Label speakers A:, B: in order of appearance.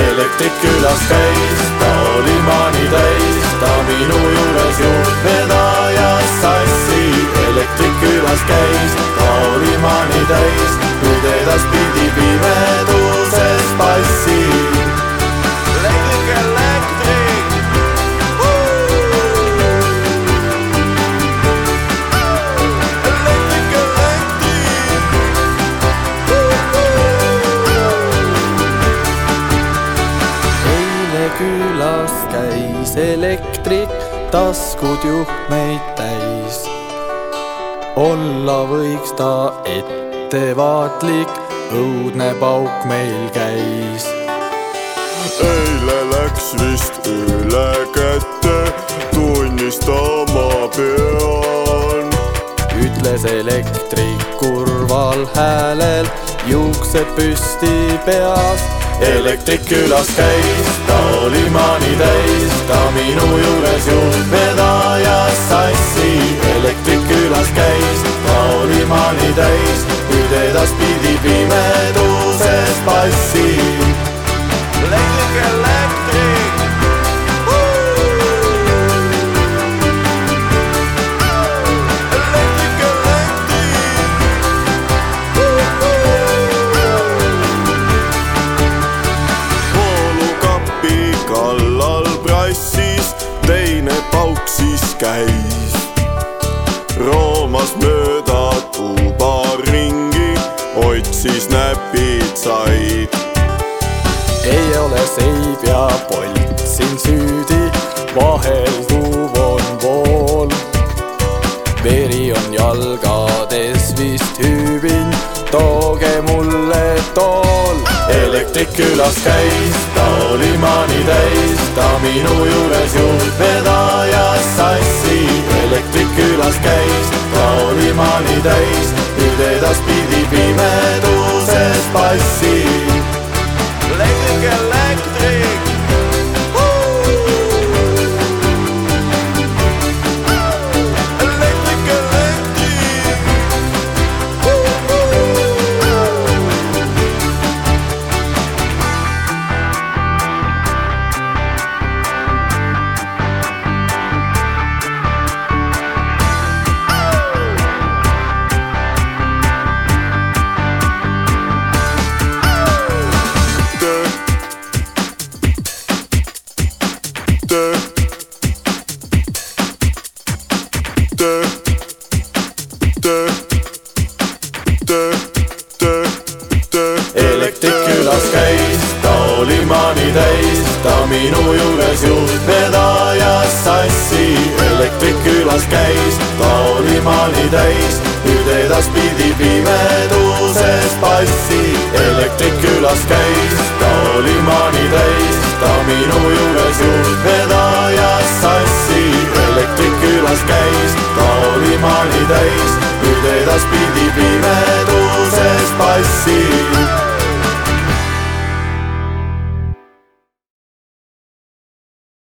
A: elektrik külas käis, ta oli maani täis, ta minu juures ju vedajas sassi. elektrik külas käis, ta oli maani täis, nüüd edaspidi pimeduses käis elektrik, taskud juhtmeid täis. olla võiks ta ettevaatlik, õudne pauk meil käis.
B: eile läks vist üle käte, tunnistama pean.
A: ütles elektrik kurval häälel, juuksed püsti peas. Elektrik külas käis, ta oli maani täis, ta minu juures ju siin süüdi, vahelduv on vool. veri on jalgades vist hüübinud, tooge mulle tool. elektrik külas käis, ta oli maani täis, ta minu juures ju vedajas sassi. elektrik külas käis, ta oli maani täis, nüüd edaspidi pimeduses passi
B: töö, töö, töö, töö, töö.
A: elektrik külas käis, ta oli maani täis, ta minu juures ju vedajas sassi. elektrik külas käis, ta oli maani täis, nüüd edaspidi pimeduses passi. elektrik külas käis, ta oli maani täis, ta minu juures ju oli maani